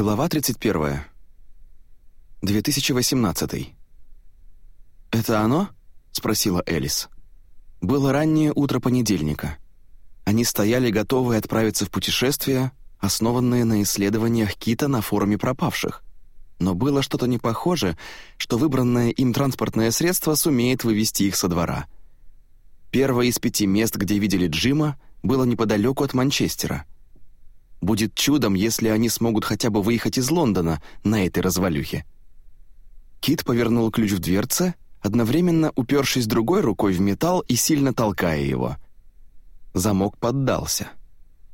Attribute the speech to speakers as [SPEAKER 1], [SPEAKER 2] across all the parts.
[SPEAKER 1] Глава 31. 2018. «Это оно?» — спросила Элис. Было раннее утро понедельника. Они стояли готовые отправиться в путешествие, основанное на исследованиях Кита на форуме пропавших. Но было что-то непохоже, что выбранное им транспортное средство сумеет вывести их со двора. Первое из пяти мест, где видели Джима, было неподалеку от Манчестера — Будет чудом, если они смогут хотя бы выехать из Лондона на этой развалюхе. Кит повернул ключ в дверце, одновременно упершись другой рукой в металл и сильно толкая его. Замок поддался.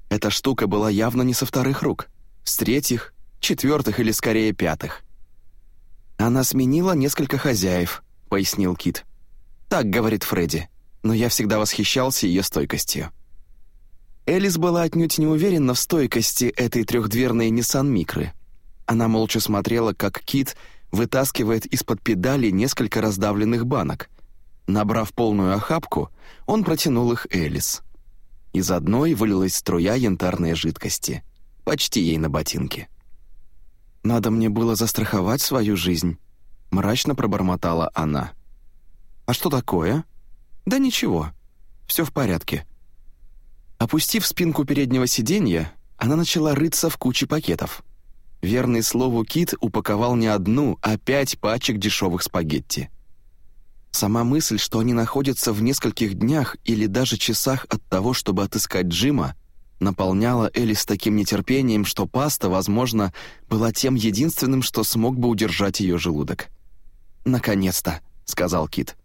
[SPEAKER 1] Эта штука была явно не со вторых рук, с третьих, четвертых или скорее пятых. «Она сменила несколько хозяев», — пояснил Кит. «Так говорит Фредди, но я всегда восхищался ее стойкостью». Элис была отнюдь не уверена в стойкости этой трехдверной Nissan Микры. Она молча смотрела, как Кит вытаскивает из-под педали несколько раздавленных банок. Набрав полную охапку, он протянул их Элис. Из одной вылилась струя янтарной жидкости, почти ей на ботинке. «Надо мне было застраховать свою жизнь», — мрачно пробормотала она. «А что такое?» «Да ничего, все в порядке», Опустив спинку переднего сиденья, она начала рыться в куче пакетов. Верный слову Кит упаковал не одну, а пять пачек дешевых спагетти. Сама мысль, что они находятся в нескольких днях или даже часах от того, чтобы отыскать Джима, наполняла Элли с таким нетерпением, что паста, возможно, была тем единственным, что смог бы удержать ее желудок. «Наконец-то», — сказал Кит.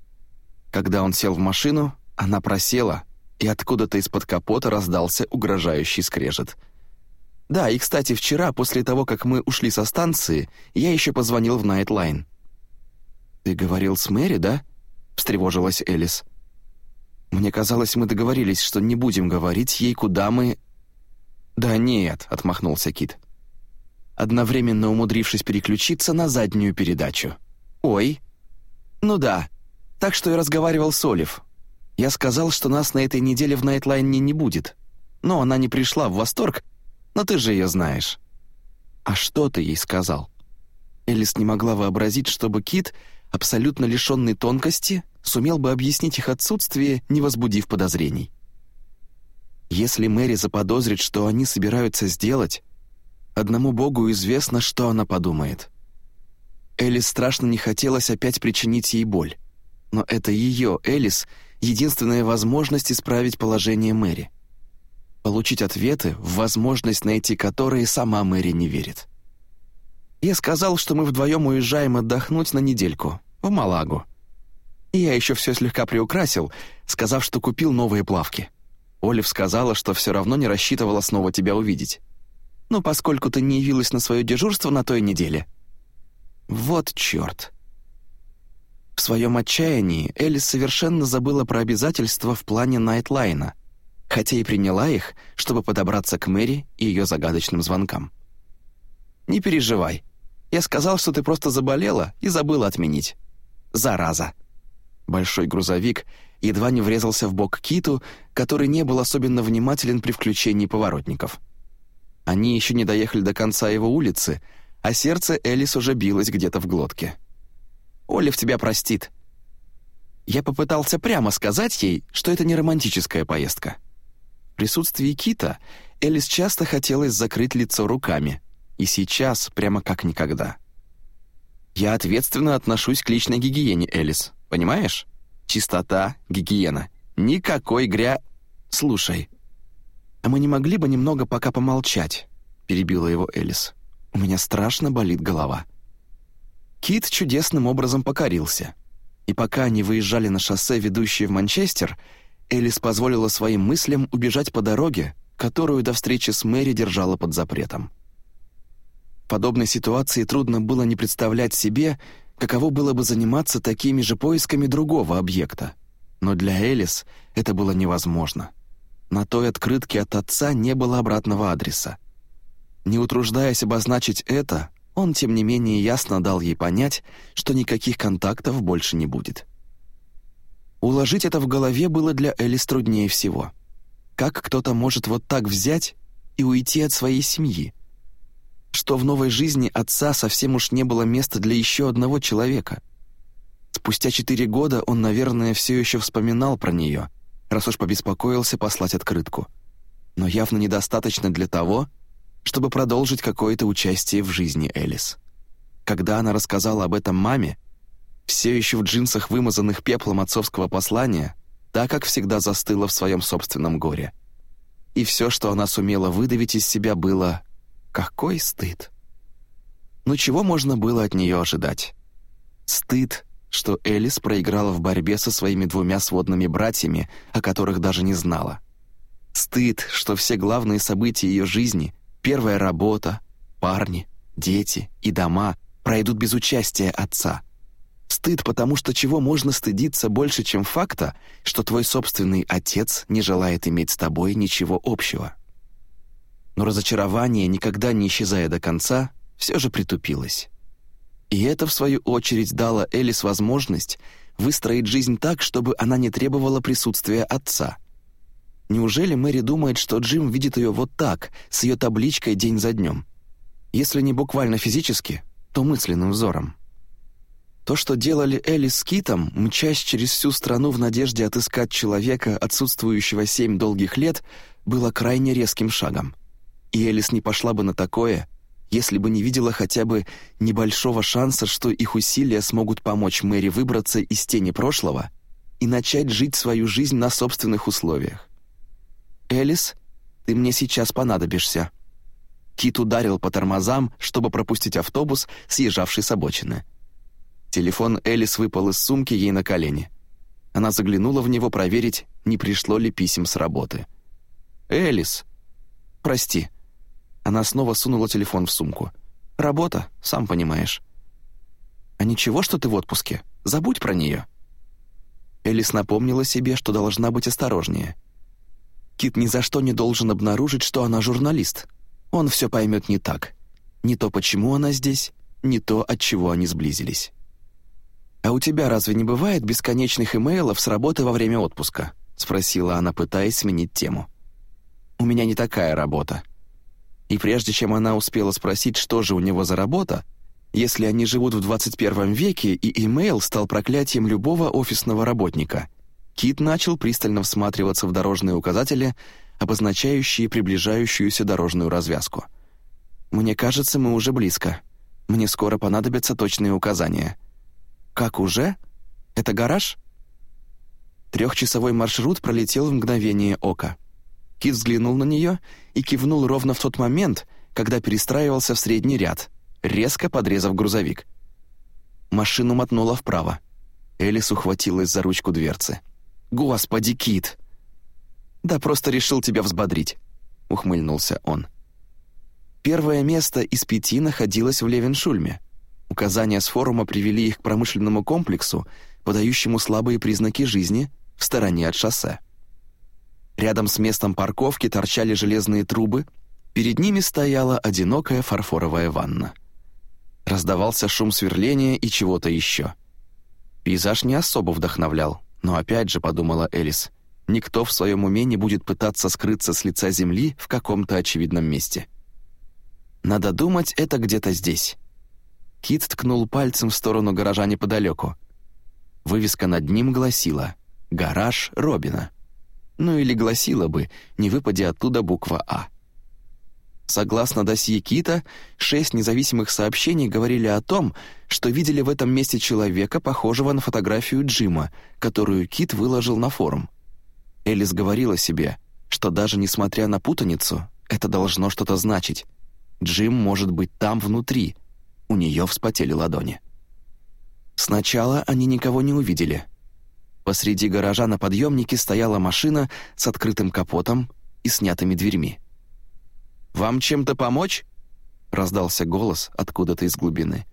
[SPEAKER 1] Когда он сел в машину, она просела, и откуда-то из-под капота раздался угрожающий скрежет. «Да, и, кстати, вчера, после того, как мы ушли со станции, я еще позвонил в Найтлайн». «Ты говорил с Мэри, да?» — встревожилась Элис. «Мне казалось, мы договорились, что не будем говорить ей, куда мы...» «Да нет», — отмахнулся Кит. Одновременно умудрившись переключиться на заднюю передачу. «Ой». «Ну да. Так что я разговаривал с Олив. Я сказал, что нас на этой неделе в Найтлайне не будет. Но она не пришла в восторг, но ты же ее знаешь». «А что ты ей сказал?» Элис не могла вообразить, чтобы Кит, абсолютно лишенный тонкости, сумел бы объяснить их отсутствие, не возбудив подозрений. Если Мэри заподозрит, что они собираются сделать, одному Богу известно, что она подумает. Элис страшно не хотелось опять причинить ей боль. Но это ее, Элис, единственная возможность исправить положение Мэри. Получить ответы, возможность найти которые сама Мэри не верит. Я сказал, что мы вдвоем уезжаем отдохнуть на недельку, в Малагу. И я еще все слегка приукрасил, сказав, что купил новые плавки. Олив сказала, что все равно не рассчитывала снова тебя увидеть. Ну, поскольку ты не явилась на свое дежурство на той неделе. Вот черт. В своем отчаянии Элис совершенно забыла про обязательства в плане Найтлайна, хотя и приняла их, чтобы подобраться к Мэри и ее загадочным звонкам. «Не переживай. Я сказал, что ты просто заболела и забыла отменить. Зараза!» Большой грузовик едва не врезался в бок Киту, который не был особенно внимателен при включении поворотников. Они еще не доехали до конца его улицы, а сердце Элис уже билось где-то в глотке. Олив тебя простит». Я попытался прямо сказать ей, что это не романтическая поездка. В присутствии Кита Элис часто хотелось закрыть лицо руками, и сейчас прямо как никогда. «Я ответственно отношусь к личной гигиене, Элис, понимаешь? Чистота, гигиена. Никакой гря... Слушай, а мы не могли бы немного пока помолчать?» — перебила его Элис. «У меня страшно болит голова». Кит чудесным образом покорился. И пока они выезжали на шоссе, ведущее в Манчестер, Элис позволила своим мыслям убежать по дороге, которую до встречи с Мэри держала под запретом. В подобной ситуации трудно было не представлять себе, каково было бы заниматься такими же поисками другого объекта. Но для Элис это было невозможно. На той открытке от отца не было обратного адреса. Не утруждаясь обозначить это, он, тем не менее, ясно дал ей понять, что никаких контактов больше не будет. Уложить это в голове было для Элис труднее всего. Как кто-то может вот так взять и уйти от своей семьи? что в новой жизни отца совсем уж не было места для еще одного человека. Спустя четыре года он, наверное, все еще вспоминал про нее, раз уж побеспокоился послать открытку. Но явно недостаточно для того, чтобы продолжить какое-то участие в жизни Элис. Когда она рассказала об этом маме, все еще в джинсах, вымазанных пеплом отцовского послания, так как всегда застыла в своем собственном горе. И все, что она сумела выдавить из себя, было «какой стыд». Но чего можно было от нее ожидать? Стыд, что Элис проиграла в борьбе со своими двумя сводными братьями, о которых даже не знала. Стыд, что все главные события ее жизни — первая работа, парни, дети и дома — пройдут без участия отца — Стыд, потому что чего можно стыдиться больше, чем факта, что твой собственный отец не желает иметь с тобой ничего общего. Но разочарование, никогда не исчезая до конца, все же притупилось. И это, в свою очередь, дало Элис возможность выстроить жизнь так, чтобы она не требовала присутствия отца. Неужели Мэри думает, что Джим видит ее вот так, с ее табличкой день за днем? Если не буквально физически, то мысленным взором. То, что делали Элли с Китом, мчась через всю страну в надежде отыскать человека, отсутствующего семь долгих лет, было крайне резким шагом. И Элис не пошла бы на такое, если бы не видела хотя бы небольшого шанса, что их усилия смогут помочь Мэри выбраться из тени прошлого и начать жить свою жизнь на собственных условиях. «Элис, ты мне сейчас понадобишься». Кит ударил по тормозам, чтобы пропустить автобус, съезжавший с обочины. Телефон Элис выпал из сумки ей на колени. Она заглянула в него проверить, не пришло ли писем с работы. «Элис!» «Прости». Она снова сунула телефон в сумку. «Работа, сам понимаешь». «А ничего, что ты в отпуске? Забудь про нее». Элис напомнила себе, что должна быть осторожнее. Кит ни за что не должен обнаружить, что она журналист. Он все поймет не так. Не то, почему она здесь, не то, от чего они сблизились. «А у тебя разве не бывает бесконечных имейлов с работы во время отпуска?» — спросила она, пытаясь сменить тему. «У меня не такая работа». И прежде чем она успела спросить, что же у него за работа, если они живут в 21 веке и имейл стал проклятием любого офисного работника, Кит начал пристально всматриваться в дорожные указатели, обозначающие приближающуюся дорожную развязку. «Мне кажется, мы уже близко. Мне скоро понадобятся точные указания». «Как уже? Это гараж?» Трехчасовой маршрут пролетел в мгновение ока. Кит взглянул на нее и кивнул ровно в тот момент, когда перестраивался в средний ряд, резко подрезав грузовик. Машину мотнула вправо. Элис ухватилась за ручку дверцы. «Господи, Кит!» «Да просто решил тебя взбодрить», — ухмыльнулся он. Первое место из пяти находилось в Левеншульме — Указания с форума привели их к промышленному комплексу, подающему слабые признаки жизни, в стороне от шоссе. Рядом с местом парковки торчали железные трубы, перед ними стояла одинокая фарфоровая ванна. Раздавался шум сверления и чего-то еще. Пейзаж не особо вдохновлял, но опять же, подумала Элис, никто в своем уме не будет пытаться скрыться с лица земли в каком-то очевидном месте. Надо думать, это где-то здесь. Кит ткнул пальцем в сторону гаража неподалеку. Вывеска над ним гласила «Гараж Робина». Ну или гласила бы, не выпадя оттуда буква «А». Согласно досье Кита, шесть независимых сообщений говорили о том, что видели в этом месте человека, похожего на фотографию Джима, которую Кит выложил на форум. Элис говорила себе, что даже несмотря на путаницу, это должно что-то значить. Джим может быть там внутри — у нее вспотели ладони. Сначала они никого не увидели. Посреди гаража на подъемнике стояла машина с открытым капотом и снятыми дверьми. «Вам чем-то помочь?» — раздался голос откуда-то из глубины.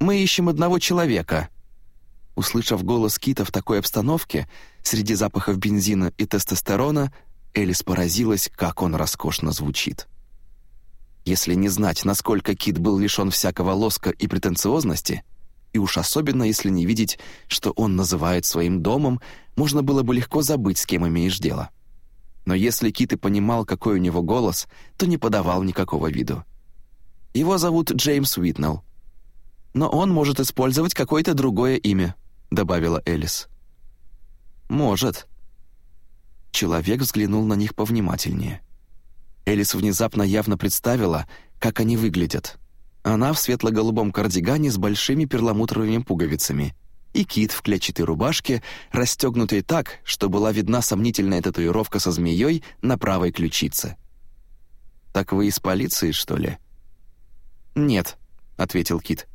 [SPEAKER 1] «Мы ищем одного человека». Услышав голос Кита в такой обстановке, среди запахов бензина и тестостерона, Элис поразилась, как он роскошно звучит. Если не знать, насколько Кит был лишён всякого лоска и претенциозности, и уж особенно если не видеть, что он называет своим домом, можно было бы легко забыть, с кем имеешь дело. Но если Кит и понимал, какой у него голос, то не подавал никакого виду. Его зовут Джеймс Уитнелл. Но он может использовать какое-то другое имя», — добавила Элис. «Может». Человек взглянул на них повнимательнее. Элис внезапно явно представила, как они выглядят. Она в светло-голубом кардигане с большими перламутровыми пуговицами и кит в клетчатой рубашке, расстегнутой так, что была видна сомнительная татуировка со змеей на правой ключице. «Так вы из полиции, что ли?» «Нет», — ответил Кит.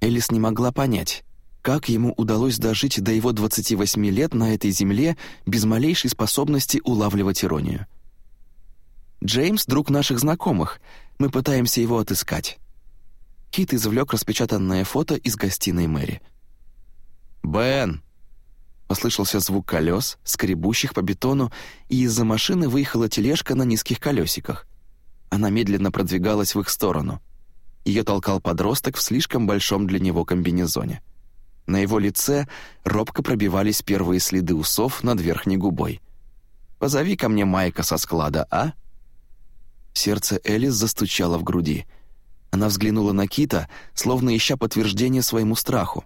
[SPEAKER 1] Элис не могла понять, как ему удалось дожить до его 28 лет на этой земле без малейшей способности улавливать иронию. «Джеймс — друг наших знакомых. Мы пытаемся его отыскать». Кит извлек распечатанное фото из гостиной Мэри. «Бен!» Послышался звук колес, скребущих по бетону, и из-за машины выехала тележка на низких колесиках. Она медленно продвигалась в их сторону. Ее толкал подросток в слишком большом для него комбинезоне. На его лице робко пробивались первые следы усов над верхней губой. «Позови ко мне Майка со склада, а?» Сердце Элис застучало в груди. Она взглянула на Кита, словно ища подтверждение своему страху.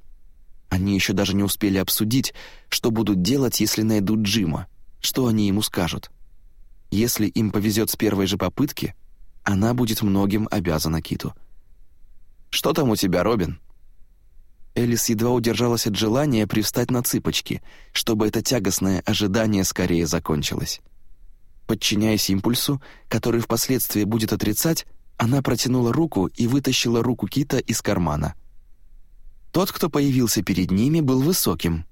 [SPEAKER 1] Они еще даже не успели обсудить, что будут делать, если найдут Джима, что они ему скажут. Если им повезет с первой же попытки, она будет многим обязана Киту. «Что там у тебя, Робин?» Элис едва удержалась от желания привстать на цыпочки, чтобы это тягостное ожидание скорее закончилось. Подчиняясь импульсу, который впоследствии будет отрицать, она протянула руку и вытащила руку Кита из кармана. Тот, кто появился перед ними, был высоким.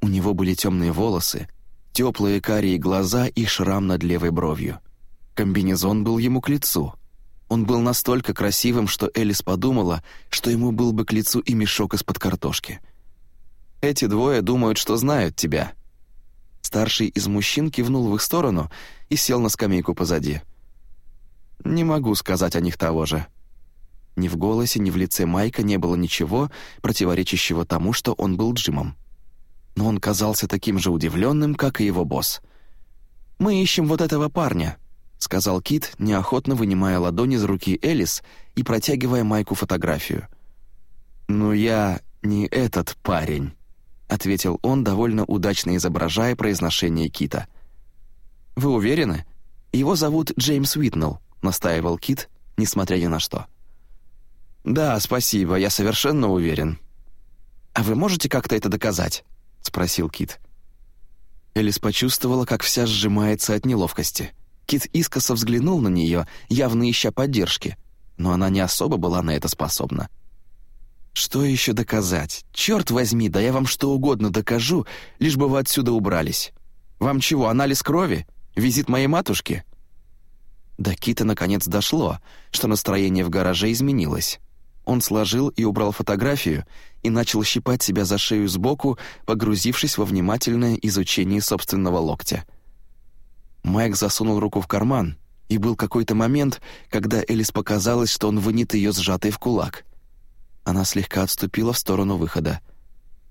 [SPEAKER 1] У него были темные волосы, теплые карие глаза и шрам над левой бровью. Комбинезон был ему к лицу — он был настолько красивым, что Элис подумала, что ему был бы к лицу и мешок из-под картошки. «Эти двое думают, что знают тебя». Старший из мужчин кивнул в их сторону и сел на скамейку позади. «Не могу сказать о них того же». Ни в голосе, ни в лице Майка не было ничего, противоречащего тому, что он был Джимом. Но он казался таким же удивленным, как и его босс. «Мы ищем вот этого парня», — сказал Кит, неохотно вынимая ладони из руки Элис и протягивая Майку фотографию. «Ну я не этот парень», — ответил он, довольно удачно изображая произношение Кита. «Вы уверены? Его зовут Джеймс Уитнелл», — настаивал Кит, несмотря ни на что. «Да, спасибо, я совершенно уверен». «А вы можете как-то это доказать?» — спросил Кит. Элис почувствовала, как вся сжимается от неловкости. Кит искоса взглянул на нее, явно ища поддержки, но она не особо была на это способна. «Что еще доказать? Черт возьми, да я вам что угодно докажу, лишь бы вы отсюда убрались. Вам чего, анализ крови? Визит моей матушки?» До Кита наконец дошло, что настроение в гараже изменилось. Он сложил и убрал фотографию и начал щипать себя за шею сбоку, погрузившись во внимательное изучение собственного локтя — Майк засунул руку в карман, и был какой-то момент, когда Элис показалось, что он вынет ее сжатой в кулак. Она слегка отступила в сторону выхода.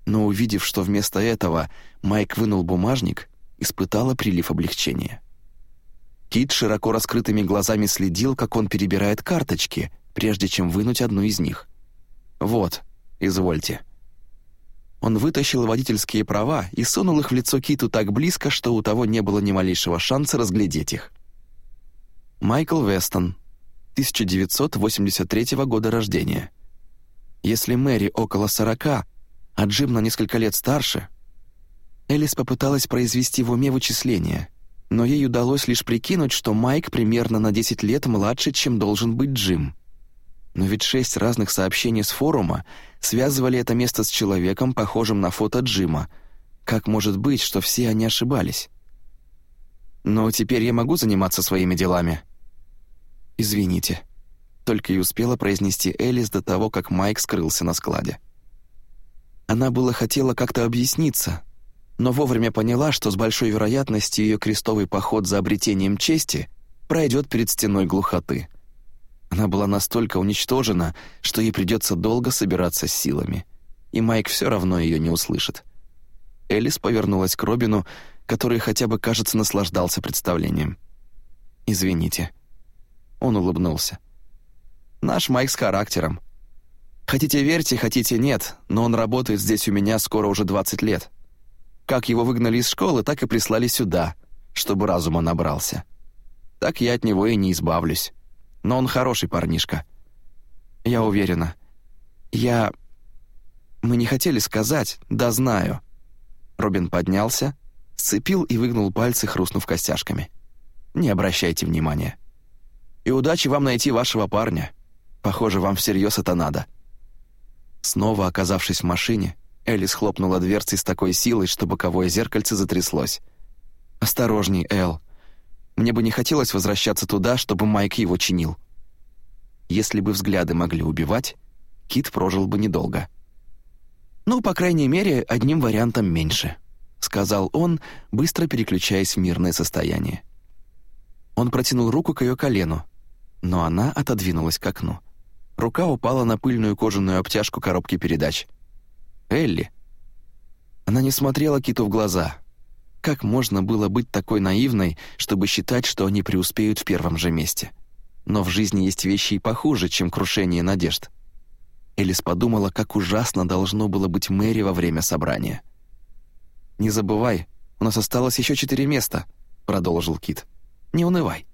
[SPEAKER 1] Но увидев, что вместо этого Майк вынул бумажник, испытала прилив облегчения. Кит широко раскрытыми глазами следил, как он перебирает карточки, прежде чем вынуть одну из них. «Вот, извольте». Он вытащил водительские права и сунул их в лицо Киту так близко, что у того не было ни малейшего шанса разглядеть их. Майкл Вестон, 1983 года рождения. Если Мэри около 40, а Джим на несколько лет старше... Элис попыталась произвести в уме вычисления, но ей удалось лишь прикинуть, что Майк примерно на 10 лет младше, чем должен быть Джим. Но ведь шесть разных сообщений с форума связывали это место с человеком, похожим на фото Джима. Как может быть, что все они ошибались? Но теперь я могу заниматься своими делами. Извините. Только и успела произнести Элис до того, как Майк скрылся на складе. Она было хотела как-то объясниться, но вовремя поняла, что с большой вероятностью ее крестовый поход за обретением чести пройдет перед стеной глухоты — она была настолько уничтожена, что ей придется долго собираться с силами. И Майк все равно ее не услышит. Элис повернулась к Робину, который хотя бы, кажется, наслаждался представлением. «Извините». Он улыбнулся. Наш Майк с характером. Хотите верьте, хотите нет, но он работает здесь у меня скоро уже 20 лет. Как его выгнали из школы, так и прислали сюда, чтобы разума набрался. Так я от него и не избавлюсь. Но он хороший парнишка. Я уверена. Я... Мы не хотели сказать, да знаю. Робин поднялся, сцепил и выгнул пальцы, хрустнув костяшками. Не обращайте внимания. И удачи вам найти вашего парня. Похоже, вам всерьез это надо. Снова оказавшись в машине, Элис хлопнула дверцей с такой силой, что боковое зеркальце затряслось. «Осторожней, Эл. Мне бы не хотелось возвращаться туда, чтобы Майк его чинил». Если бы взгляды могли убивать, Кит прожил бы недолго. «Ну, по крайней мере, одним вариантом меньше», — сказал он, быстро переключаясь в мирное состояние. Он протянул руку к ее колену, но она отодвинулась к окну. Рука упала на пыльную кожаную обтяжку коробки передач. «Элли!» Она не смотрела Киту в глаза. Как можно было быть такой наивной, чтобы считать, что они преуспеют в первом же месте? Но в жизни есть вещи и похуже, чем крушение надежд. Элис подумала, как ужасно должно было быть Мэри во время собрания. «Не забывай, у нас осталось еще четыре места», — продолжил Кит. «Не унывай».